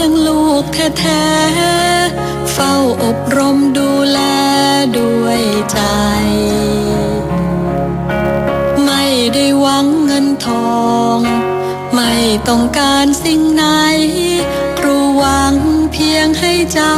ดังลูกแท้ๆ เฝ้าอบรมดูแลด้วยใจ ไม่ได้หวังเงินทอง ไม่ต้องการสิ่งไหน ครูหวังเพียงให้เจ้า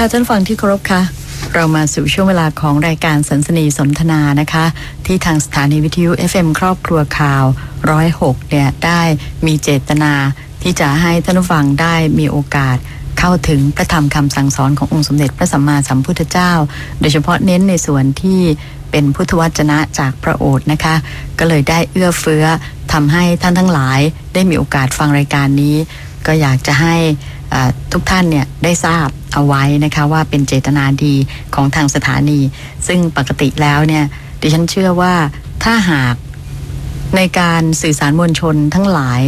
ค่ะท่านฟังที่เคารพค่ะ เรามาสู่ช่วงเวลาของรายการสันสนีสนทนานะคะ ที่ทางสถานีวิทยุ FM ครอบครัวข่าวร้อยหกเนี่ยได้มีเจตนาที่จะให้ท่านผู้ฟังได้มีโอกาสเข้าถึงพระธรรมคำสั่งสอนขององค์สมเด็จพระสัมมาสัมพุทธเจ้า โดยเฉพาะเน้นในส่วนที่เป็นพุทธวจนะจากพระโอษฐ์นะคะ ก็เลยได้เอื้อเฟื้อทำให้ท่านทั้งหลายได้มีโอกาสฟังรายการนี้ ก็อยากจะให้ ทุกท่านเนี่ยได้ทราบเอาไว้นะคะว่าเป็นเจตนาดีของทางสถานี ซึ่งปกติแล้วเนี่ยดิฉันเชื่อว่าถ้าหากในการสื่อสารมวลชนทั้งหลาย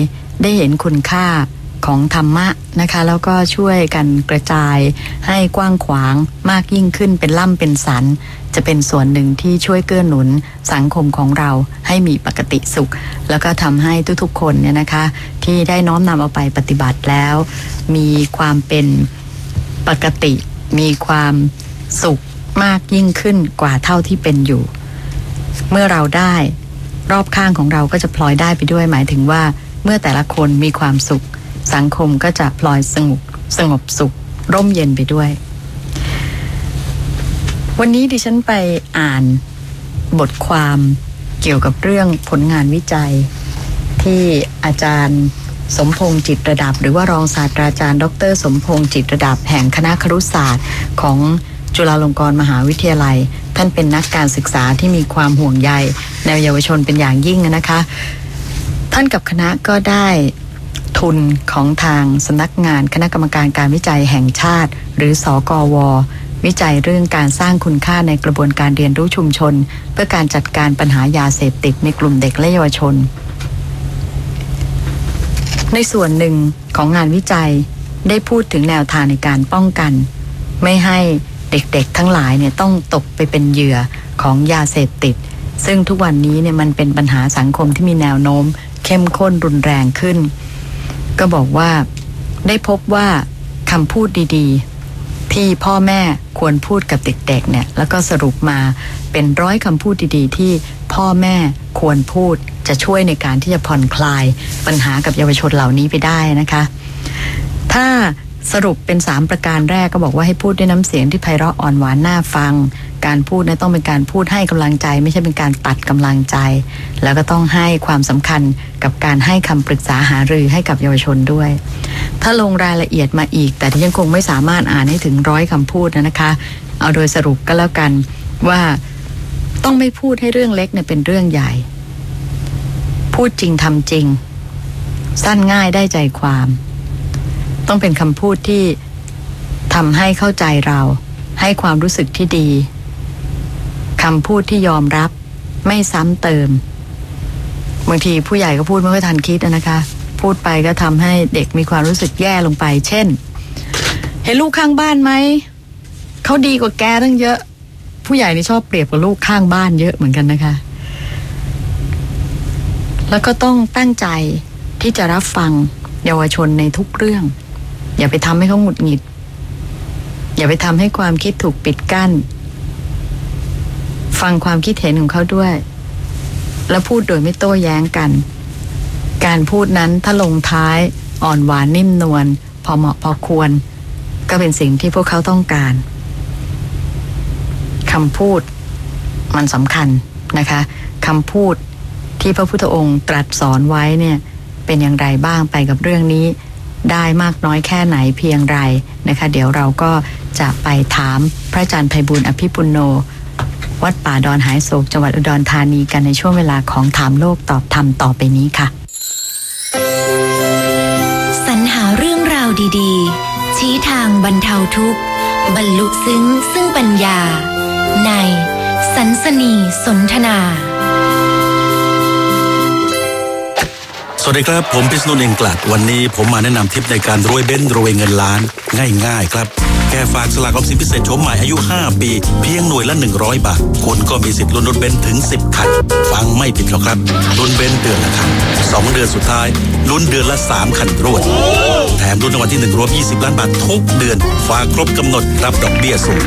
ได้เห็นคุณค่า ของธรรมะนะคะ แล้วก็ช่วยกันกระจายให้กว้างขวางมากยิ่งขึ้นเป็นล่ำเป็นสัน จะเป็นส่วนหนึ่งที่ช่วยเกื้อหนุนสังคมของเราให้มีปกติสุข แล้วก็ทำให้ทุกๆคนเนี่ยนะคะ ที่ได้น้อมนำเอาไปปฏิบัติแล้ว มีความเป็นปกติ มีความสุขมากยิ่งขึ้นกว่าเท่าที่เป็นอยู่ เมื่อเราได้รอบข้างของเราก็จะพลอยได้ไปด้วยหมายถึงว่า เมื่อแต่ละคนมีความสุข สังคมก็จะพลอยสงบสงบสุข ร่มเย็นไปด้วย วันนี้ดิฉันไปอ่านบทความเกี่ยวกับเรื่องผลงานวิจัย ที่อาจารย์สมพงษ์จิตระดับ หรือว่ารองศาสตราจารย์ ดร สมพงษ์จิตระดับแห่งคณะครุศาสตร์ของจุฬาลงกรณ์มหาวิทยาลัย ท่านเป็นนักการศึกษาที่มีความห่วงใยแนวเยาวชนเป็นอย่างยิ่งนะคะ ท่านกับคณะก็ได้ ทุนของทางสำนักงานคณะกรรมการการวิจัยแห่งชาติ หรือสอกว วิจัยเรื่องการสร้างคุณค่าในกระบวนการเรียนรู้ชุมชน เพื่อการจัดการปัญหายาเสพติดในกลุ่มเด็กและเยาวชน ในส่วนหนึ่งของงานวิจัยได้พูดถึงแนวทางในการป้องกัน ไม่ให้เด็กๆทั้งหลายเนี่ยต้องตกไปเป็นเหยื่อของยาเสพติด ซึ่งทุกวันนี้เนี่ยมันเป็นปัญหาสังคมที่มีแนวโน้ม เข้มข้นรุนแรงขึ้น ก็บอกว่าได้พบว่าคำพูดดีๆ ที่พ่อแม่ควรพูดกับเด็กๆเนี่ยแล้วก็สรุปมาเป็นร้อยคำพูดดีๆ ที่พ่อแม่ควรพูดจะช่วยในการที่จะผ่อนคลายปัญหากับเยาวชนเหล่านี้ไปได้นะคะ ถ้า สรุปเป็น 3 ประการแรกก็บอกว่าให้พูดด้วยน้ำเสียงที่ไพเราะอ่อนหวานน่าฟัง การพูดเนี่ยต้องเป็นการพูดให้กำลังใจ ไม่ใช่เป็นการตัดกำลังใจ แล้วก็ต้องให้ความสำคัญกับการให้คำปรึกษาหารือให้กับเยาวชนด้วย ถ้าลงรายละเอียดมาอีก แต่ที่ยังคงไม่สามารถอ่านให้ถึงร้อยคำพูดนะคะ เอาโดยสรุปก็แล้วกันว่าต้องไม่พูดให้เรื่องเล็กเนี่ยเป็นเรื่องใหญ่ พูดจริงทำจริง สั้นง่ายได้ใจความ ต้องเป็นคำพูดที่ทำให้เข้าใจเรา ให้ความรู้สึกที่ดีคำพูดที่ยอมรับ ไม่ซ้ำเติม บางทีผู้ใหญ่ก็พูดไม่ค่อยทันคิดนะคะ พูดไปก็ทำให้เด็กมีความรู้สึกแย่ลงไป เช่น เห็นลูกข้างบ้านไหมเขาดีกว่าแกตั้งเยอะ ผู้ใหญ่นี่ชอบเปรียบกับลูกข้างบ้านเยอะเหมือนกันนะคะ แล้วก็ต้องตั้งใจที่จะรับฟังเยาวชนในทุกเรื่อง อย่าไปทำให้เขาหงุดหงิด อย่าไปทำให้ความคิดถูกปิดกั้น ฟังความคิดเห็นของเขาด้วย แล้วพูดโดยไม่โต้แย้งกัน การพูดนั้นถ้าลงท้ายอ่อนหวานนิ่มนวลพอเหมาะพอควร ก็เป็นสิ่งที่พวกเขาต้องการคำพูดมันสำคัญนะคะคำพูดที่พระพุทธองค์ตรัสสอนไว้เนี่ยเป็นอย่างไรบ้างไปกับเรื่องนี้ ได้มากน้อยแค่ไหนเพียงไรนะคะ เดี๋ยวเราก็จะไปถามพระอาจารย์ไพบุญอภิปุโน วัดป่าดอนหายโศกจังหวัดอุดรธานีกันในช่วงเวลาของถามโลกตอบธรรมต่อไปนี้ค่ะสรรหาเรื่องราวดีๆ ชี้ทางบรรเทาทุกข์ บรรลุซึ้งซึ่งปัญญา ในสันสนีสนทนา สวัสดีครับ ผมพิษณุเองกลัดวันนี้ผมมาแนะนำทิปในการรวยเบ้นรวยเงินล้าน ง่ายๆ ครับ แค่ฝากสลากออมสินพิเศษโฉมใหม่อายุ 5 ปี เพียงหน่วยละ 100 บาท คุณก็มีสิทธิ์ลุ้นรถเบนถึง 10 คัน ฟังไม่ผิดหรอกครับลุ้นเบนเดือนละคัน2เดือนสุดท้ายลุ้นเดือนละ 3 คันรวด แถมลุ้นรางวัลที่ 1 รวม 20 ล้านบาททุกเดือน ฝากครบกำหนดรับดอกเบี้ยสูง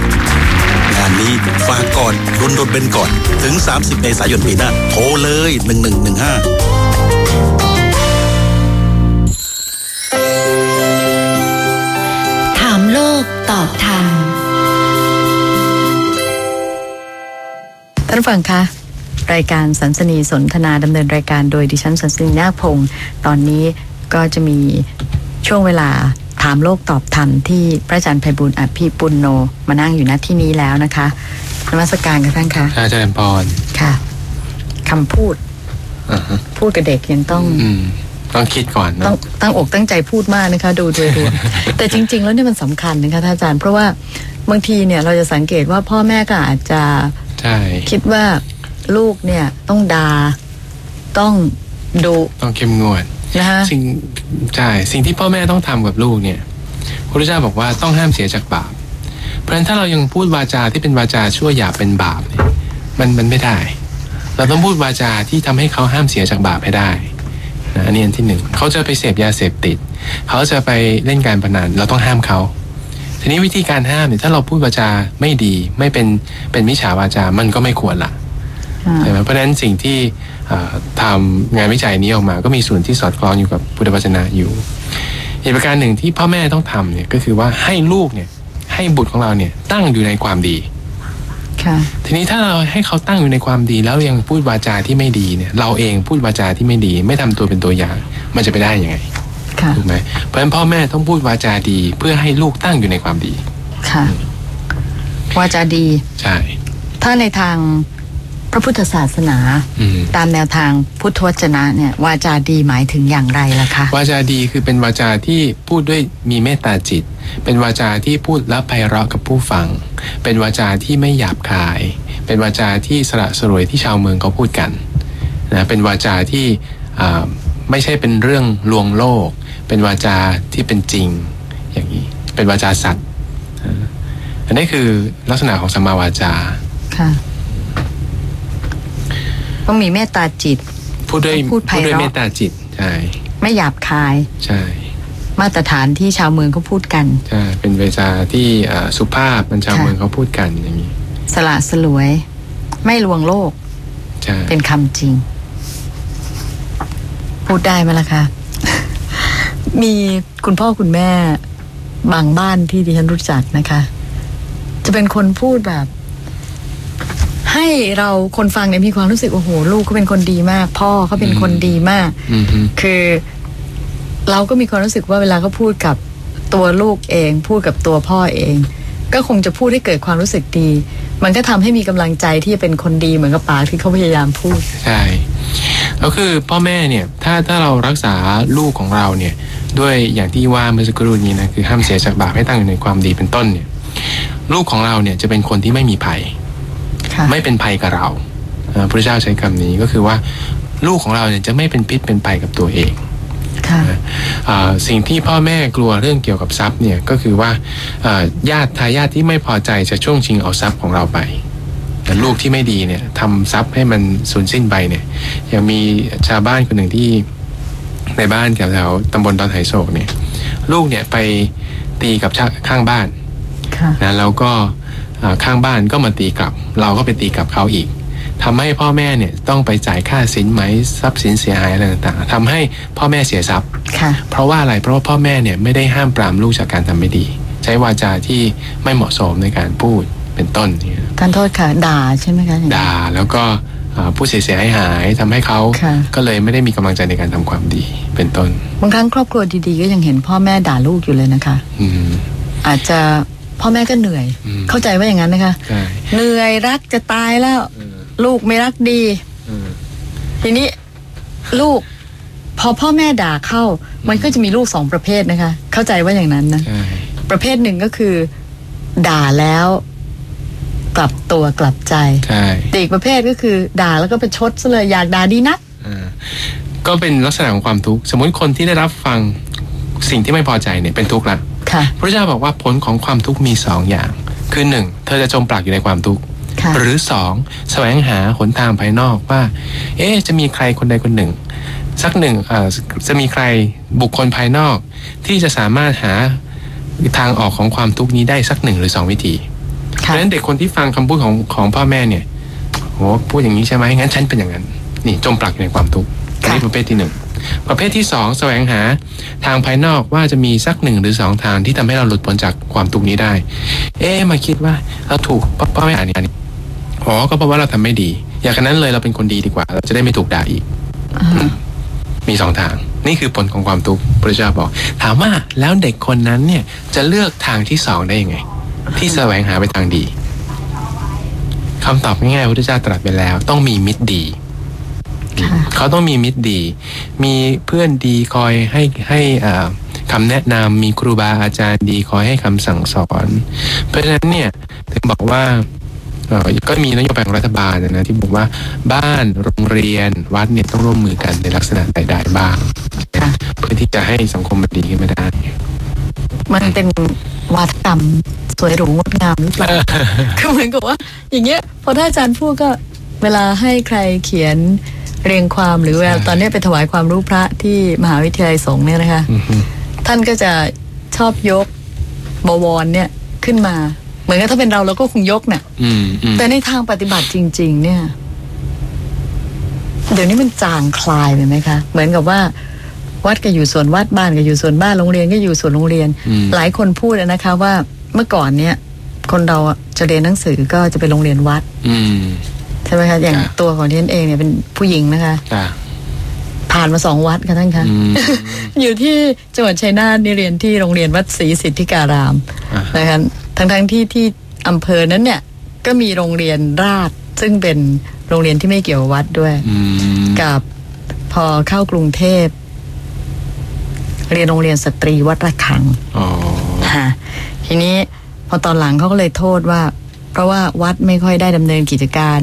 งานนี้ฝากก่อนลุ้นรถเบนก่อน ถึง 30 เมษายนปีหน้า โทรเลย 1115 ตอบธรรมท่านผู้ฟังคะรายการสันสนีสนทนาดำเนินรายการโดยดิฉันสันสนีนาคพงศ์ตอนนี้ก็จะมีช่วงเวลาถามโลกตอบธรรมที่พระอาจารย์ไพบุญอภิปุณโนมานั่งอยู่ณที่นี้แล้วนะคะนมัสการกับท่านคะอาจารย์พรค่ะคำพูดอ่าฮะพูดกับเด็กยังต้องอืม ต้องคิดก่อนต้อเนาะงตั้งอกตั้งใจพูดมากนะคะ ดูโดยรวมแต่จริง ๆ แล้วเนี่ยมันสำคัญนะคะท่านอาจารย์ เพราะว่าบางทีเนี่ยเราจะสังเกตว่าพ่อแม่ก็อาจจะใช่คิดว่าลูกเนี่ยต้องดา่าต้องดุต้องเข้มงวดนะคะสิ่งใช่สิ่งที่พ่อแม่ต้องทำกับลูกเนี่ยพระพุทธเจ้าบอกว่าต้องห้ามเสียจากบาป เพราะฉะนั้นถ้าเรายังพูดวาจาที่เป็นวาจาชั่วหยาบเป็นบาปเนี่ยมันมันไม่ได้ เราต้องพูดวาจาที่ทำให้เขาห้ามเสียจากบาปให้ได้ นะอันนี้อันที่หนึ่งเขาจะไปเสพยาเสพติด เขาจะไปเล่นการพนันเราต้องห้ามเขาทีนี้วิธีการห้ามเนี่ยถ้าเราพูดวาจาไม่ดีไม่เป็นเป็นมิจฉาวาจามันก็ไม่ควรละอ่าใช่ไหมเพราะฉะนั้นสิ่งที่เอ่อทำงานวิจัยนี้ออกมา ก็มีส่วนที่สอดคล้องอยู่กับพุทธวจนะอยู่อีกประการหนึ่งที่พ่อแม่ต้องทำเนี่ยก็คือว่าให้ลูกเนี่ยให้บุตรของเราเนี่ยตั้งอยู่ในความดีค่ะ ทีนี้ถ้าเราให้เขาตั้งอยู่ในความดีแล้วยังพูดวาจาที่ไม่ดีเนี่ย เราเองพูดวาจาที่ไม่ดี ไม่ทำตัวเป็นตัวอย่าง มันจะไปได้ยังไงค่ะถูกไหมเพราะฉะนั้นพ่อแม่ต้องพูดวาจาดีเพื่อให้ลูกตั้งอยู่ในความดี ค่ะ วาจาดี ใช่ ถ้าในทาง พระพุทธศาสนาอืมตามแนวทางพุทธวจนะเนี่ยวาจาดีหมายถึงอย่างไรล่ะคะ วาจาดีคือเป็นวาจาที่พูดด้วยมีเมตตาจิต เป็นวาจาที่พูดและไพเราะกับผู้ฟัง เป็นวาจาที่ไม่หยาบคาย เป็นวาจาที่สละสลวยที่ชาวเมืองเขาพูดกันนะเป็นวาจาที่อ่าไม่ใช่เป็นเรื่องลวงโลก เป็นวาจาที่เป็นจริงอย่างนี้เป็นวาจาสัตย์อ่าอันนี้คือลักษณะของสัมมาวาจาค่ะ ต้องมีเมตตาจิต พูดด้วยพูดไพเราะ ด้วยเมตตาจิต ใช่ ไม่หยาบคาย ใช่มาตรฐานที่ชาวเมืองเขาพูดกัน ใช่เป็นวาจาที่อ่าสุภาพมันชาวค่ะ เมืองเขาพูดกันอย่างนี้ สละสลวย ไม่ลวงโลกใช่ เป็นคำจริง พูดได้ไหมล่ะคะ มีคุณพ่อคุณแม่ บางบ้านที่ดิฉันรู้จักนะคะ จะเป็นคนพูดแบบ ให้เราคนฟังเนี่ยมีความรู้สึกโอ้โหลูกเขาเป็นคนดีมาก พ่อเขาเป็นคนดีมากอืมฮึคือ เราก็มีความรู้สึกว่าเวลาเขาพูดกับตัวลูกเอง พูดกับตัวพ่อเอง ก็คงจะพูดให้เกิดความรู้สึกดี มันก็ทำให้มีกำลังใจที่จะเป็นคนดีเหมือนกับปากที่เขาพยายามพูดใช่แล้วคือพ่อแม่เนี่ยถ้าถ้าเรารักษาลูกของเราเนี่ย ด้วยอย่างที่ว่าเมื่อสักครู่นี้นะคือห้ามเสียจากบาปให้ตั้งอยู่ในความดีเป็นต้นเนี่ย ลูกของเราเนี่ยจะเป็นคนที่ไม่มีภัยค่ะ ไม่เป็นภัยกับเราอ่าพระเจ้าใช้คำนี้ก็คือว่าลูกของเราเนี่ยจะไม่เป็นพิษเป็นภัยกับตัวเองค่ะอ่าสิ่งที่พ่อแม่กลัวเรื่องเกี่ยวกับทรัพย์เนี่ยก็คือว่าอ่าญาติทายาทที่ไม่พอใจจะช่วงชิงเอาทรัพย์ของเราไป แต่ลูกที่ไม่ดีเนี่ยทำทรัพย์ให้มันสูญสิ้นไปเนี่ยอย่างมีชาวบ้านคนหนึ่งที่ในบ้านแถวๆตำบลดอนไหโศกเนี่ย ลูกเนี่ยไปตีกับชาข้างบ้านค่ะนะแล้วก็อ่า ข้างบ้านก็มาตีกลับ เราก็ไปตีกลับเขาอีกทำให้พ่อแม่เนี่ยต้องไปจ่ายค่าสินไหมทรัพย์สินเสียหายอะไรต่างๆทำให้พ่อแม่เสียทรัพย์ค่ะเพราะว่าอะไรเพราะว่าพ่อแม่เนี่ยไม่ได้ห้ามปรามลูกจากการทำไม่ดี ใช้วาจาที่ไม่เหมาะสมในการพูดเป็นต้นเนี่ยท่านโทษค่ะด่าใช่ไหมคะด่าแล้วก็อ่าพูดเสียหายหายๆทำให้เขาค่ะก็เลยไม่ได้มีกำลังใจในการทำความดี เป็นต้น บางครั้งครอบครัวดีๆ ก็ยังเห็นพ่อแม่ด่าลูกอยู่เลยนะคะ อืมอาจจะ พ่อแม่ก็เหนื่อยอืมเข้าใจว่าอย่างนั้นนะคะใช่เหนื่อยรักจะตายแล้วเออลูกไม่รักดีเออทีนี้ลูก พอพ่อแม่ด่าเข้า มันก็จะมีลูกสองประเภทนะคะ เข้าใจว่าอย่างนั้นนะใช่ประเภทหนึ่งก็คือ ด่าแล้วกลับตัวกลับใจใช่แต่อีกประเภทก็คือ ด่าแล้วก็ไปชดซะเลยอยากด่าดีนักอ่าก็เป็นลักษณะของความทุกข์สมมติคนที่ได้รับฟังสิ่งที่ไม่พอใจเนี่ยเป็นทุกข์ละค่ะ พระเจ้าบอกว่าผลของความทุกข์มีสองอย่าง คือหนึ่งเธอจะจมปลักอยู่ในความทุกข์ค่ะหรือสองแสวงหาหนทางภายนอกว่า เอ๊ะจะมีใครคนใดคนหนึ่ง สักหนึ่งเอ่อจะมีใครบุคคลภายนอก ที่จะสามารถหาทางออกของความทุกข์นี้ได้สักหนึ่งหรือสองวิธีเพค่ะราะฉะนั้นเด็กคนที่ฟังคำพูดของของพ่อแม่เนี่ยโหพูดอย่างนี้ใช่ไหมงั้นฉันเป็นอย่างนั้น นี่จมปลักอยู่ในความทุกข์อันนี้ประเภทที่หนึ่ง ประเภทที่สองแสวงหาทางภายนอกว่าจะมีสักหนึ่งหรือสองทางที่ทำให้เราหลุดพ้นจากความทุกข์นี้ได้ เอ๊มาคิดว่าเราถูกพ่อพ่อแม่อ่านนี้อ๋อก็เพราะว่าเราทำไม่ดี อย่างนั้นเลยเราเป็นคนดีดีกว่า เราจะได้ไม่ถูกด่าอีก มีสองทาง นี่คือผลของความทุกข์พระเจ้าบอก ถามว่าแล้วเด็กคนนั้นเนี่ยจะเลือกทางที่สองได้ยังไง ที่แสวงหาไปทางดีคำตอบง่ายๆพระเจ้าตรัสไปแล้ว ต้องมีมิตรดี เขาต้องมีมิตรดี มีเพื่อนดีคอยให้ให้อ่าคำแนะนำมีครูบาอาจารย์ดีคอยให้คำสั่งสอน เพราะฉะนั้นเนี่ยถึงบอกว่าเอ่อก็มีนโยบายของรัฐบาลนะที่บอกว่าบ้านโรงเรียนวัดเนี่ยต้องร่วมมือกันในลักษณะใดๆบ้างค่ะเพื่อที่จะให้สังคมมันดีขึ้นมาได้ มันเป็นวาทกรรมสวยหรูงดงามหรือเปล่าคือเหมือนกับว่า อย่างเงี้ยพอถ้าอาจารย์พูดก็เวลาให้ใครเขียน เรียงความหรือเวลาใช่ตอนเนี้ยไปถวายความรู้พระที่มหาวิทยาลัยสงฆ์เนี่ยนะคะอือฮึท่านก็จะชอบยกบวรเนี่ยขึ้นมา เหมือนกับถ้าเป็นเราเราก็คงยกน่ะอืมอืมแต่ในทางปฏิบัติจริง ๆ เนี่ย เดี๋ยวนี้มันจางคลายไปไหมคะ เหมือนกับว่า วัดก็อยู่ส่วนวัดบ้านก็อยู่ส่วนบ้านโรงเรียนก็อยู่ส่วนโรงเรียนอืมหลายคนพูดนะคะ ว่าเมื่อก่อนเนี่ย คนเราอะจะเรียนหนังสือก็จะไปโรงเรียนวัดอืม ใช่ไหมคะอย่างจ้ะตัวของที่ฉันเองเนี่ยเป็นผู้หญิงนะคะจ้ะพาานมาสองวัดค่ะท่านคะอืมอยู่ที่จังหวัดชัยนาทนี่เรียนที่โรงเรียนวัดศรีสิทธิการามอ่านะคะทั้งทั้งๆที่ที่อำเภอนั้นเนี่ยก็มีโรงเรียนราชซึ่งเป็นโรงเรียนที่ไม่เกี่ยวกับวัดด้วยอืมกับพอเข้ากรุงเทพ เรียนโรงเรียนสตรีวัดระฆังอ๋อค่ะทีนี้พอตอนหลังเขาก็เลยโทษว่า เพราะว่าวัดไม่ค่อยได้ดำเนินกิจการ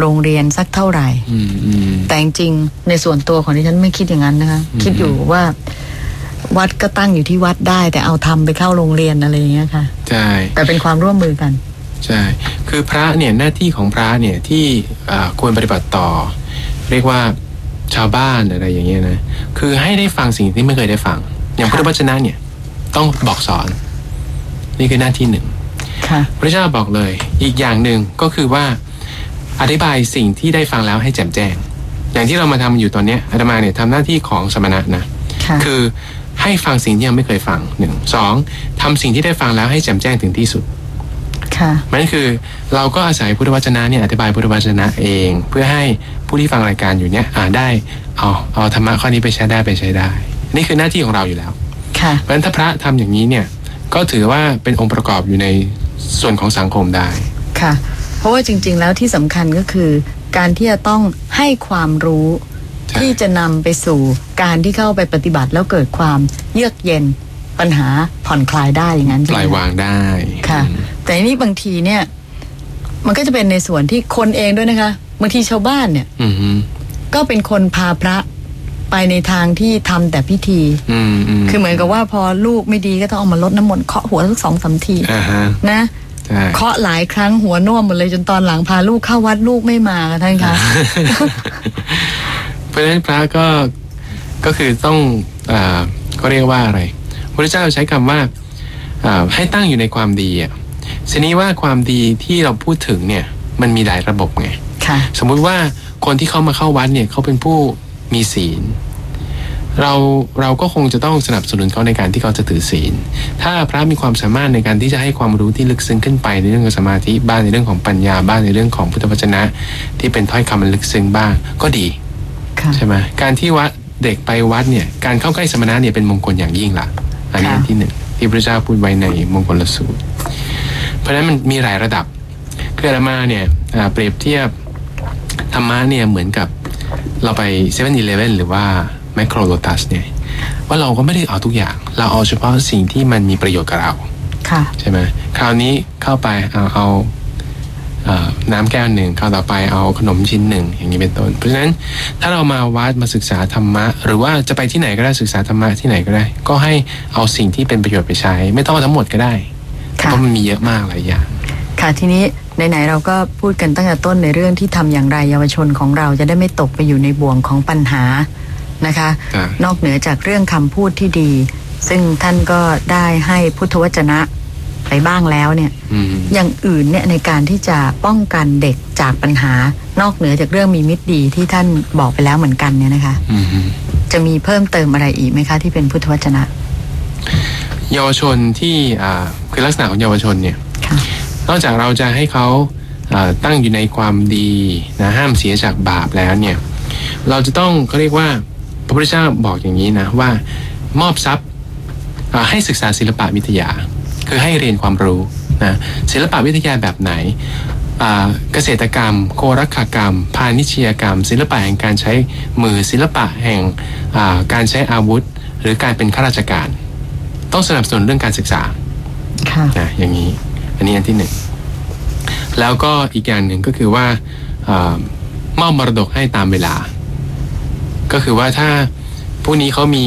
โรงเรียนสักเท่าไหร่อืมอืมแต่จริงๆในส่วนตัวของดิฉันไม่คิดอย่างนั้นนะคะอืมคิดอยู่ว่าวัดก็ตั้งอยู่ที่วัดได้ แต่เอาทำไปเข้าโรงเรียนอะไรอย่างเงี้ยค่ะ ใช่ แต่เป็นความร่วมมือกัน ใช่ คือพระเนี่ยหน้าที่ของพระเนี่ยที่อ่าควรปฏิบัติต่อ เรียกว่าชาวบ้านอะไรอย่างเงี้ยนะ คือให้ได้ฟังสิ่งที่ไม่เคยได้ฟัง อย่างพุทธวจนะเนี่ย ต้องบอกสอน นี่คือหน้าที่หนึ่งค่ะพระเจ้าบอกเลย อีกอย่างหนึ่งก็คือว่า อธิบายสิ่งที่ได้ฟังแล้วให้แจ่มแจ้ง อย่างที่เรามาทำอยู่ตอนเนี้ยอาตมาเนี่ยทำหน้าที่ของสมณะนะค่ะคือให้ฟังสิ่งที่ยังไม่เคยฟังหนึ่งสองทำสิ่งที่ได้ฟังแล้วให้แจ่มแจ้งถึงที่สุดค่ะมันคือเราก็อาศัยพุทธวจนะเนี่ยอธิบายพุทธวจนะเอง เพื่อให้ผู้ที่ฟังรายการอยู่เนี่ยอ่าได้เอาเอาธรรมะข้อนี้ไปใช้ได้ไปใช้ได้ นี่คือหน้าที่ของเราอยู่แล้วค่ะเพราะฉะนั้นถ้าพระทำอย่างนี้เนี่ยก็ถือว่าเป็นองค์ประกอบอยู่ในส่วนของสังคมได้ค่ะเพ ราะว่าจริง ๆ แล้วที่สำคัญก็คือ การที่จะต้องให้ความรู้ใช่ที่จะนำไปสู่การที่เข้าไปปฏิบัติแล้วเกิดความเยือกเย็นปัญหาผ่อนคลายได้อย่างนั้นใช่ปไหมล่อยวางได้ค่ะอืมแต่อันนี้บางทีเนี่ย มันก็จะเป็นในส่วนที่คนเองด้วยนะคะบางทีชาวบ้านเนี่ยอืมอืมก็เป็นคนพาพระไปในทางที่ทำแต่พิธีอืมอืมคือเหมือนกับว่าพอลูกไม่ดีก็ต้องเอามาลดน้ำมนต์เคาะหัวสักสองสามทีอ่าฮะนะใช่ เคาะหลายครั้งหัวน่วมหมดเลยจนตอนหลังพาลูกเข้าวัดลูกไม่มาค่ะท่านคะเพราะฉะนั้นพระก็ก็คือต้องอ่าก็เรียกว่าอะไรพระเจ้าใช้คำว่าอ่าให้ตั้งอยู่ในความดีอะทีนี้ว่าความดีที่เราพูดถึงเนี่ยมันมีหลายระบบไงค่ะสมมุติว่าคนที่เข้ามาเข้าวัดเนี่ยเขาเป็นผู้มีศีล เราเราก็คงจะต้องสนับสนุนเขาในการที่เขาจะถือศีล ถ้าพระมีความสามารถในการที่จะให้ความรู้ที่ลึกซึ้งขึ้นไปในเรื่องของสมาธิบ้างในเรื่องของปัญญาบ้างในเรื่องของพุทธวจนะ ที่เป็นถ้อยคำมันลึกซึ้งบ้างก็ดีค่ะใช่ไหมการที่วัดเด็กไปวัดเนี่ยการเข้าใกล้สมณะเนี่ยเป็นมงคลอย่างยิ่งละอันนี้ค่ะอันที่หนึ่งที่พระเจ้าพูดไว้ในมงคลสูตร เพราะฉะนั้นมันมีหลายระดับคืออาตมาเนี่ยอ่าเปรียบเทียบธรรมะเนี่ยเหมือนกับเราไปเซเว่นอีเลฟเว่นหรือว่า แมคโครโลตัสเนี่ยว่าเราก็ไม่ได้เอาทุกอย่าง เราเอาเฉพาะสิ่งที่มันมีประโยชน์กับเราค่ะใช่ไหมคราวนี้เข้าไปเอาเอาเอ่อน้ำแก้วหนึ่งคราวต่อไปเอาขนมชิ้นหนึ่งอย่างนี้เป็นต้น เพราะฉะนั้นถ้าเรามาวัดมาศึกษาธรรมะ หรือว่าจะไปที่ไหนก็ได้ศึกษาธรรมะที่ไหนก็ได้ ก็ให้เอาสิ่งที่เป็นประโยชน์ไปใช้ ไม่ต้องเอาทั้งหมดก็ได้ค่ะเพราะมันมีเยอะมากหลายอย่างค่ะทีนี้ไหนๆเราก็พูดกันตั้งแต่ต้นในเรื่องที่ทำอย่างไรเยาวชนของเราจะได้ไม่ตกไปอยู่ในบ่วงของปัญหา นะคะครับนอกเหนือจากเรื่องคำพูดที่ดี ซึ่งท่านก็ได้ให้พุทธวจนะไปบ้างแล้วเนี่ยอืมอย่างอื่นเนี่ยในการที่จะป้องกันเด็กจากปัญหานอกเหนือจากเรื่องมีมิตรดีที่ท่านบอกไปแล้วเหมือนกันเนี่ยนะคะอืมจะมีเพิ่มเติมอะไรอีกไหมคะ ที่เป็นพุทธวจนะ เยาวชนที่อ่าคือลักษณะของเยาวชนเนี่ยค่ะนอกจากเราจะให้เขาอ่าตั้งอยู่ในความดีนะห้ามเสียจากบาปแล้วเนี่ย เราจะต้องเขาเรียกว่าพ ระพุทธเจ้าบอกอย่างนี้นะว่ามอบทรัพย์อ่าให้ศึกษาศิลปะวิทยา คือให้เรียนความรู้นะศิลปะวิทยาแบบไหนอ่าเกษตรกรรม โครักขกรรม พาณิชยกรรม ศิลปะแห่งการใช้มือศิลปะแห่งอ่าการใช้อาวุธ หรือการเป็นข้าราชการ ต้องสนับสนุนเรื่องการศึกษาค่ะนะอย่างนี้อันนี้อันที่หนึ่งแล้วก็อีกอย่างหนึ่งก็คือว่าเออมอบมรดกให้ตามเวลา ก็คือว่าถ้าผู้นี้เขามี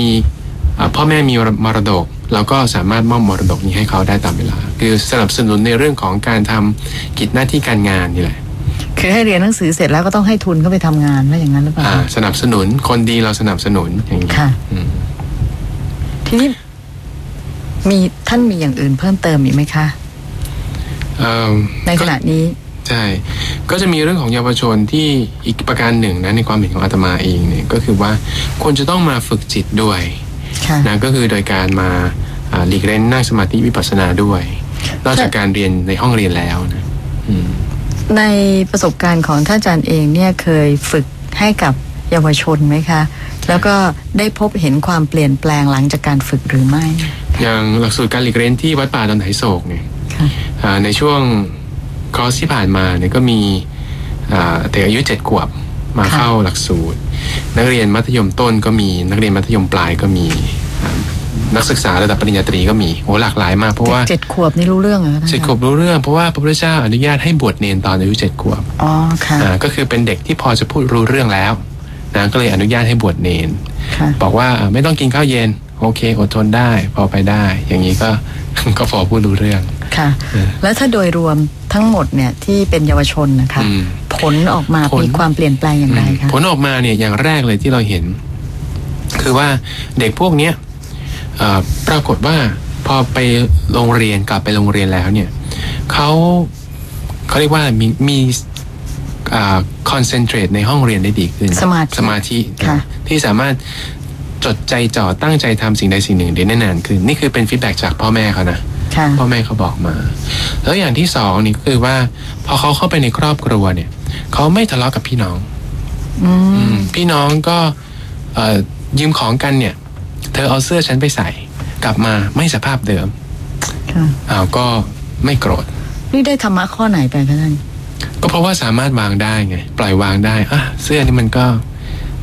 เอ่อพ่อแม่มีมรดกเราก็สามารถมอบมรดกนี้ให้เขาได้ตามเวลา คือสนับสนุนในเรื่องของการทำกิจหน้าที่การงานนี่แหละคือให้เรียนหนังสือเสร็จแล้วก็ต้องให้ทุนเข้าไปทำงานว่าอย่างนั้นหรือเปล่าอ่าสนับสนุนคนดีเราสนับสนุนอย่างนี้ค่ะอืมทีนี้มีท่านมีอย่างอื่นเพิ่มเติมอีกไหมคะเอิ่มในขณะนี้ ใช่ ก็จะมีเรื่องของเยาวชนที่อีกประการหนึ่งนะในความเห็นของอาตมาเองเนี่ยก็คือว่าควรจะต้องมาฝึกจิตด้วยค่ะนะก็คือโดยการมาอ่าหลีกเล่นนั่งสมาธิวิปัสสนาด้วยนอกจากการเรียนในห้องเรียนแล้วนะอืมในประสบการณ์ของท่านอาจารย์เองเนี่ยเคยฝึกให้กับเยาวชนไหมคะ แล้วก็ได้พบเห็นความเปลี่ยนแปลงหลังจากการฝึกหรือไม่ อย่างหลักสูตรการหลีกเล่นที่วัดป่าดอนไหโศกเนี่ยค่ะอ่าในช่วง คอร์สที่ผ่านมาเนี่ยก็มีอ่าเด็กอายุเจ็ดขวบมาค่ะเข้าหลักสูตร นักเรียนมัธยมต้นก็มีนักเรียนมัธยมปลายก็มีอ่านักศึกษาระดับปริญญาตรีก็มีโอ้หลากหลายมากเพราะว่าเจ็ดขวบนี่รู้เรื่องเหรอคะท่านเจ็ดขวบรู้เรื่องเพราะว่าพระพุทธเจ้าอนุญาตให้บวชเนนตอนอายุเจ็ดขวบอ๋อค่ะอ่าก็คือเป็นเด็กที่พอจะพูดรู้เรื่องแล้วนะก็เลยอนุญาตให้บวชเนนค่ะบอกว่าอ่าไม่ต้องกินข้าวเย็น โอเคอดทนได้ พอไปได้ อย่างนี้ก็ก็พอพูดรู้เรื่อง ค่ะเออแล้วถ้าโดยรวมทั้งหมดเนี่ยที่เป็นเยาวชนนะคะอืมผลออกมาผลมีความเปลี่ยนแปลงอย่างไรคะผลออกมาเนี่ยอย่างแรกเลยที่เราเห็น คือว่าเด็กพวกเนี้ยเอ่อปรากฏว่าพอไปโรงเรียนกลับไปโรงเรียนแล้วเนี่ยเขาเขาเรียกว่ามีมี concentrate ในห้องเรียนได้ดีขึ้นสมาธิสมาธิค่ะที่สามารถจดใจจ่อตั้งใจทำสิ่งใดสิ่งหนึ่งได้นานขึ้น นี่คือเป็น feedback จากพ่อแม่เขานะค่ะ พ่อแม่เขาบอกมา แล้วอย่างที่สองนี่ก็คือว่า พอเขาเข้าไปในครอบครัวเนี่ยเขาไม่ทะเลาะกับพี่น้องอืมอืมพี่น้องก็เอ่อยืมของกันเนี่ย เธอเอาเสื้อฉันไปใส่ กลับมาไม่สภาพเดิมค่ะอ้าวก็ไม่โกรธนี่ได้ธรรมะข้อไหนไปคะท่านก็เพราะว่าสามารถวางได้ไง ปล่อยวางได้อะเสื้อนี่มันก็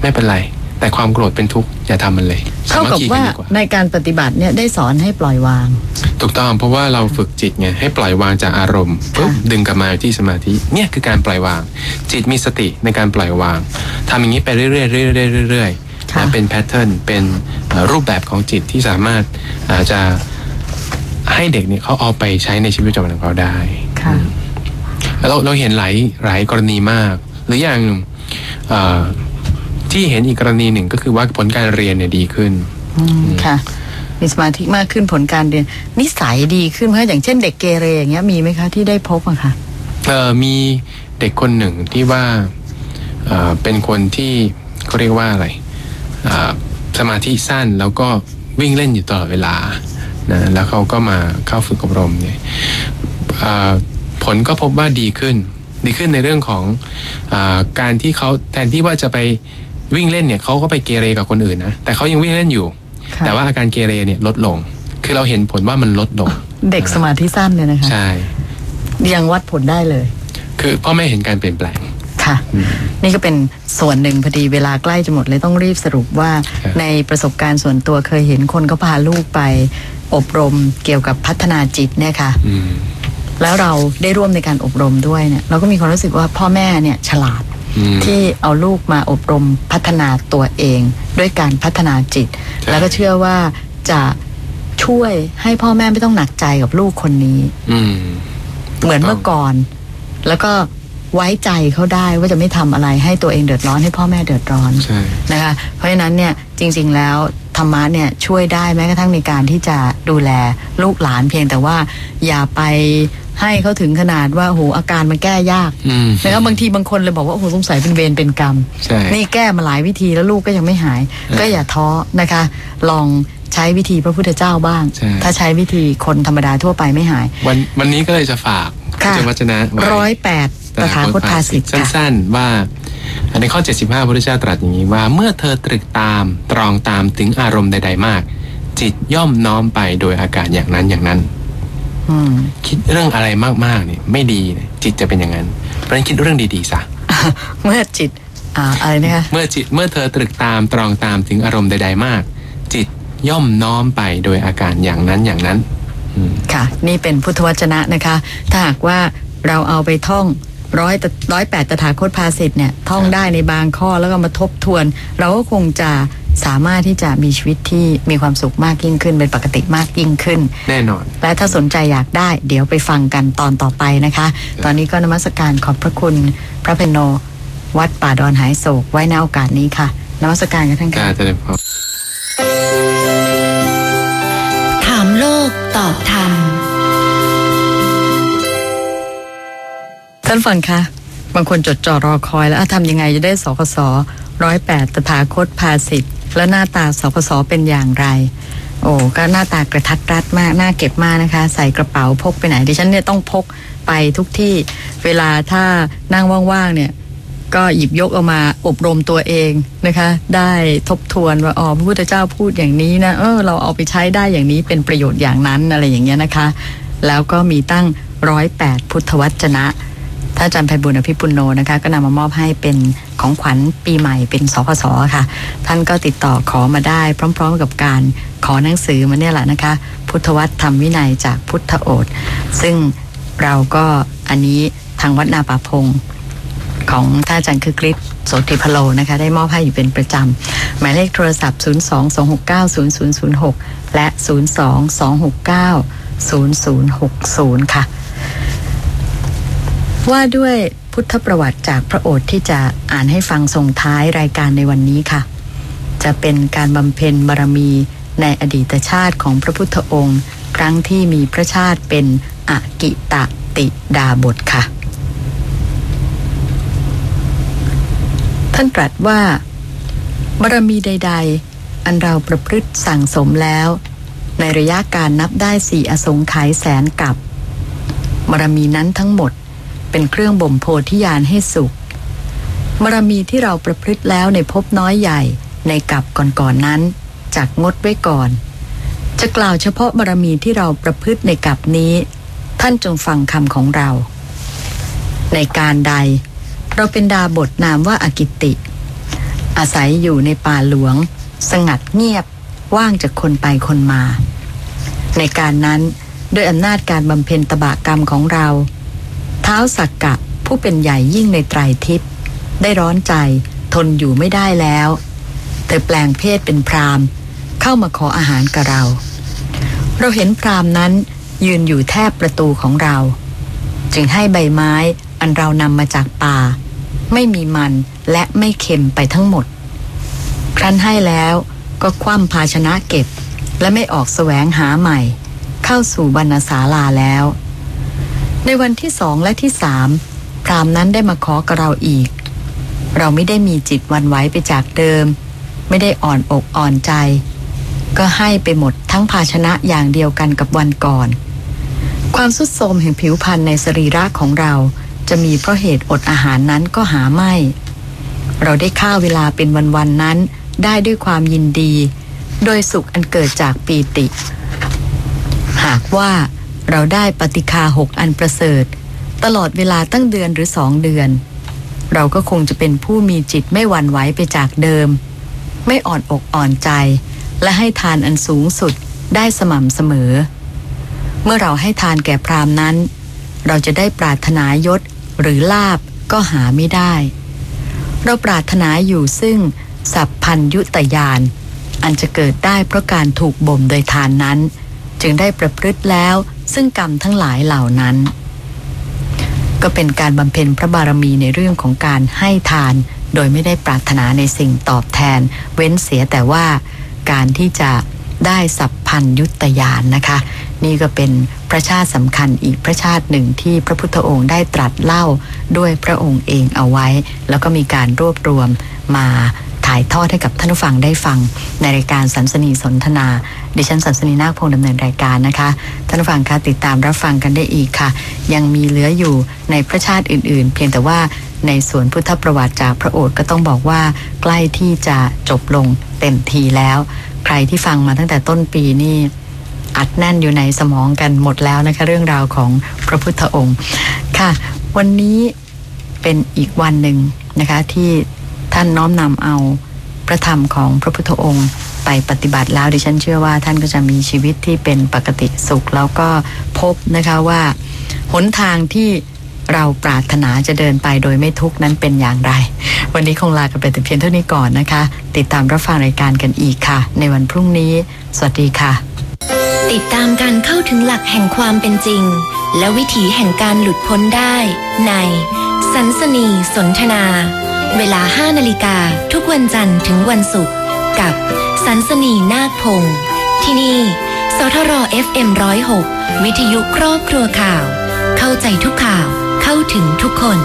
ไม่เป็นไร แต่ความโกรธเป็นทุกข์อย่าทำมันเลยสาเท่ามัคกับคีกัว่านดีกว่าในการปฏิบัติเนี่ยได้สอนให้ปล่อยวาง ถูกต้องเพราะว่าเราฝึกจิตไงให้ปล่อยวางจากอารมณ์ปุ๊บดึงกลับมาที่สมาธิเนี่ยคือการปล่อยวาง จิตมีสติในการปล่อยวางทำอย่างนี้ไปเรื่อยๆเรื่อยๆเรื่อยๆค่ะนะเป็นแพทเทิร์นเป็นเอ่อรูปแบบของจิตที่สามารถอาจจะให้เด็กเนี่ยเขาเอาไปใช้ในชีวิตประจำวันของเขาได้ค่ะแล้วเราเราเห็นหลายหลายกรณีมาก หรืออย่างเอ่อที่เห็นอีกกรณีหนึ่งก็คือว่าผลการเรียนเนี่ยดีขึ้นอืมค่ะ มีสมาธิมากขึ้นผลการเรียน นิสัยดีขึ้นเพราะอย่างเช่นเด็กเกเรอย่างเงี้ยมีไหมคะที่ได้พบอะคะเออมีเด็กคนหนึ่งที่ว่าเออเป็นคนที่เขาเรียกว่าอะไรอ่าสมาธิสั้นแล้วก็วิ่งเล่นอยู่ตลอดเวลานะแล้วเขาก็มาเข้าฝึกอบรมเนี่ยผลก็พบว่าดีขึ้น ดีขึ้นในเรื่องของอการที่เขาแทนที่ว่าจะไปวิ่งเล่นเนี่ยเขาก็ไปเกเรกับคนอื่นนะแต่เขายังวิ่งเล่นอยู่ แต่ว่าอาการเกเรเนี่ยลดลง คือเราเห็นผลว่ามันลดลง เด็กสมาธิสั้นเนี่ยนะคะใช่ยังวัดผลได้เลย คือพ่อแม่เห็นการเปลี่ยนแปลงค่ะ นี่ก็เป็นส่วนหนึ่งพอดีเวลาใกล้จะหมดเลยต้องรีบสรุปว่าครับในประสบการณ์ส่วนตัวเคยเห็นคนก็พาลูกไป อบรมเกี่ยวกับพัฒนาจิตเนี่ยค่ะอืมแล้วเราได้ร่วมในการอบรมด้วยเนี่ยเราก็มีความรู้สึกว่าพ่อแม่เนี่ยฉลาดอืม ที่เอาลูกมาอบรมพัฒนาตัวเอง ด้วยการพัฒนาจิตใช่แล้วก็เชื่อว่าจะช่วยให้พ่อแม่ไม่ต้องหนักใจกับลูกคนนี้อืมเหมือนเมื่อก่อน แล้วก็ไว้ใจเขาได้ว่าจะไม่ทำอะไรให้ตัวเองเดือดร้อนให้พ่อแม่เดือดร้อนใช่นะคะ เพราะฉะนั้นเนี่ยจริง ๆ แล้วธรรมะเนี่ยช่วยได้แม้กระทั่งในการที่จะดูแลลูกหลานเพียงแต่ว่าอย่าไป ให้เขาถึงขนาดว่าโหอาการมันแก้ยากอืมนะคะบางทีบางคนเลยบอกว่าโอ้โหสงสัยเป็นเวรเป็นกรรมใช่นี่แก้มาหลายวิธีแล้วลูกก็ยังไม่หาย ก็อย่าท้อนะคะ ลองใช้วิธีพระพุทธเจ้าบ้างใช่ถ้าใช้วิธีคนธรรมดาทั่วไปไม่หาย วันวันนี้ก็เลยจะฝากค่ะเจ้าวัจนะไว้ร้อยแปดตถาคตภาสิทธิ์ค่ะสั้นๆว่าในข้อ 75พระพุทธเจ้าตรัสอย่างนี้ว่า เมื่อเธอตรึกตามตรองตามถึงอารมณ์ใด ๆ มาก จิตย่อมน้อมไปโดยอาการอย่างนั้นอย่างนั้นอืม คิดเรื่องอะไรมากๆเนี่ยไม่ดีเนี่ยจิตจะเป็นอย่างนั้น เพราะฉะนั้นคิดเรื่องดีๆซะเมื่อจิตอ่าอะไรนะคะเมื่อจิตเมื่อเธอตรึกตามตรองตามถึงอารมณ์ใด ๆ มาก จิตย่อมน้อมไปโดยอาการอย่างนั้นอย่างนั้นอืมค่ะ นี่เป็นพุทธวจนะนะคะ ถ้าหากว่าเราเอาไปท่องร้อยร้อยแปดตถาคตภาสิทธิ์เนี่ยท่องได้ในบางข้อแล้วก็มาทบทวน เราก็คงจะ สามารถที่จะมีชีวิตที่มีความสุขมากยิ่งขึ้น เป็นปกติมากยิ่งขึ้น แน่นอน และถ้าสนใจอยากได้ เดี๋ยวไปฟังกันตอนต่อไปนะคะ ตอนนี้ก็นมัสการขอบพระคุณพระเพญโน วัดป่าดอนหายโศกไว้ในโอกาสนี้ค่ะนมัสการกันท่านกาค่ะรเจริญพรถามโลกตอบธรรมท่านฟังคะบางคนจดจ่อรอคอยแล้วอะทำยังไงจะได้สคสร้อยแปดตถาคตภาสิทธิ์ แล้วหน้าตาสคสเป็นอย่างไร โอ้ก็หน้าตากระทัดรัดมากหน่าเก็บมากนะคะ ใส่กระเป๋าพกไปไหนดิฉันเนี่ยต้องพกไปทุกที่เวลาถ้านั่งว่างๆเนี่ยก็หยิบยกเอามาอบรมตัวเองนะคะ ได้ทบทวนว่าอ๋อพระพุทธเจ้าพูดอย่างนี้นะเออเราเอาไปใช้ได้อย่างนี้เป็นประโยชน์อย่างนั้นอะไรอย่างเงี้ยนะคะ แล้วก็มีตั้งร้อยแปดพุทธวจนะ ท่านอาจารย์ไพบุญอภิปุโนนะคะก็นำมามอบให้เป็นของขวัญปีใหม่เป็นสพสค่ะ ท่านก็ติดต่อขอมาได้ พร้อม ๆ กับการขอหนังสือมาเนี่ยแหละนะคะ พุทธวัตรธรรมวินัยจากพุทธโอษฐ์ซึ่งเราก็อันนี้ทางวัดนาป่าพงของท่านอาจารย์คือกริชโสติพโลนะคะ ได้มอบให้อยู่เป็นประจำ หมายเลขโทรศัพท์ 022690006 และ 022690060 ค่ะ ว่าด้วยพุทธประวัติจากพระโอษฐ์ที่จะอ่านให้ฟังส่งท้ายรายการในวันนี้ค่ะ จะเป็นการบำเพ็ญบารมีในอดีตชาติของพระพุทธองค์ ครั้งที่มีพระชาติเป็นอกิตติดาบทค่ะ ท่านตรัสว่า บารมีใด ๆ อันเราประพฤติสั่งสมแล้ว ในระยะการนับได้สี่อสงไขยแสนกับบารมีนั้นทั้งหมด เป็นเครื่องบ่มโพธิญาณให้สุขบารมีที่เราประพฤติแล้วในภพน้อยใหญ่ในกับก่อนๆนนั้นจากงดไว้ก่อน จะกล่าวเฉพาะบารมีที่เราประพฤติในกับนี้ ท่านจงฟังคำของเรา ในการใด เราเป็นดาบทนามว่าอากิติ อาศัยอยู่ในป่าหลวง สงัดเงียบว่างจากคนไปคนมา ในการนั้นด้วยอำนาจการบำเพ็ญตบะกรรมของเรา ท้าสักกะผู้เป็นใหญ่ยิ่งในไตรทิพย์ได้ร้อนใจทนอยู่ไม่ได้แล้ว เธอแปลงเพศเป็นพรามเข้ามาขออาหารกับเรา เราเห็นพรามนั้นยืนอยู่แทบประตูของเรา จึงให้ใบไม้อันเรานำมาจากป่า ไม่มีมันและไม่เค็มไปทั้งหมด ครั้นให้แล้วก็คว่ำภาชนะเก็บ และไม่ออกแสวงหาใหม่ เข้าสู่บรรณศาลาแล้ว ในวันที่สองและที่สามพรามนั้นได้มาขอกับเราอีก เราไม่ได้มีจิตวันไหวไปจากเดิม ไม่ได้อ่อนอกอ่อนใจ ก็ให้ไปหมดทั้งภาชนะอย่างเดียวกันกับวันก่อน ความสุดโทรมแห่งผิวพรรณในสรีระของเราจะมีเพราะเหตุอดอาหารนั้นก็หาไม่ เราได้ฆ่าเวลาเป็นวันๆนนั้นได้ด้วยความยินดี โดยสุขอันเกิดจากปีติ หากว่า เราได้ปฏิคาหกอันประเสริฐ ตลอดเวลาตั้งเดือนหรือสองเดือน เราก็คงจะเป็นผู้มีจิตไม่หวั่นไหวไปจากเดิม ไม่อ่อนอกอ่อนใจ และให้ทานอันสูงสุดได้สม่ำเสมอ เมื่อเราให้ทานแก่พรามนั้น เราจะได้ปรารถนายศหรือลาบก็หาไม่ได้ เราปรารถนาอยู่ซึ่งสัพพัญยุตยาน อันจะเกิดได้เพราะการถูกบ่มโดยทานนั้น จึงได้ประพฤติแล้ว ซึ่งกรรมทั้งหลายเหล่านั้น ก็เป็นการบำเพ็ญพระบารมีในเรื่องของการให้ทาน โดยไม่ได้ปรารถนาในสิ่งตอบแทน เว้นเสียแต่ว่าการที่จะได้สัพพัญยุตยานนะคะ นี่ก็เป็นพระชาติสำคัญอีกพระชาติหนึ่งที่พระพุทธองค์ได้ตรัสเล่าด้วยพระองค์เองเอาไว้ แล้วก็มีการรวบรวมมา ถ่ายทอดให้กับท่านผู้ฟังได้ฟังในรายการสันสนีสนทนา ดิฉันสันสนีนาคพงดำเนินรายการนะคะท่านผู้ฟังคะติดตามรับฟังกันได้อีกค่ะ ยังมีเหลืออยู่ในพระชาติอื่น ๆ เพียงแต่ว่าในส่วนพุทธประวัติจากพระโอษฐ์ก็ต้องบอกว่าใกล้ที่จะจบลงเต็มทีแล้ว ใครที่ฟังมาตั้งแต่ต้นปีนี่อัดแน่นอยู่ในสมองกันหมดแล้วนะคะ เรื่องราวของพระพุทธองค์ค่ะ วันนี้เป็นอีกวันหนึ่งนะคะที่ ท่านน้อมนำเอาพระธรรมของพระพุทธองค์ไปปฏิบัติแล้วดิฉันเชื่อว่าท่านก็จะมีชีวิตที่เป็นปกติสุข แล้วก็พบนะคะว่า หนทางที่เราปรารถนาจะเดินไปโดยไม่ทุกข์นั้นเป็นอย่างไร วันนี้คงลากันไปแต่เพียงเท่านี้ก่อนนะคะ ติดตามรับฟังรายการกันอีกค่ะ ในวันพรุ่งนี้ สวัสดีค่ะ ติดตามการเข้าถึงหลักแห่งความเป็นจริง และวิถีแห่งการหลุดพ้นได้ ในสันสนีสนทนา เวลา 5 นาฬิกา ทุกวันจันทร์ถึงวันศุกร์กับสันสนีนาคพงศ์ที่นี่ สทร FM 106 วิทยุครอบครัวข่าว เข้าใจทุกข่าว เข้าถึงทุกคน